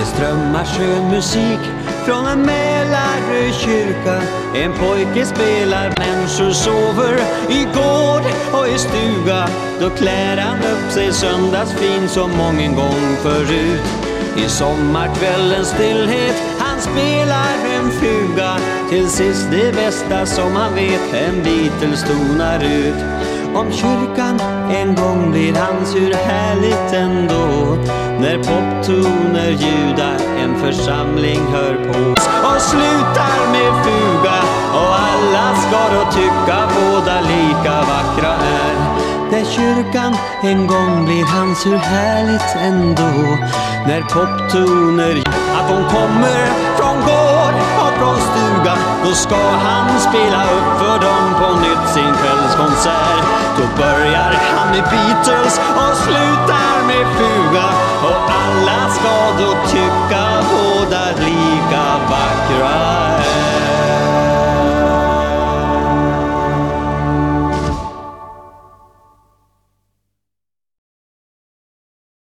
Det strömmar skön musik från en Mälarö kyrka. En pojke spelar, människor sover i gård och i stuga. Då klär han upp sig söndagsfin som mången gång förut. I sommarkvällens stillhet han spelar en fuga Till sist det bästa som han vet, en Beatles tonar ut. Om kyrkan en gång blir hans, hur härligt ändå. När poptoner ljudar, en församling hör på. Och slutar med fuga och alla ska då tycka båda lika vackra är. Där kyrkan en gång blir hans, hur härligt ändå. När poptoner, att de kommer från gård och från stuga Då ska han spela upp för dem på nytt sin kvällskonsert. Då börjar han med Beatles och slutar med fuga.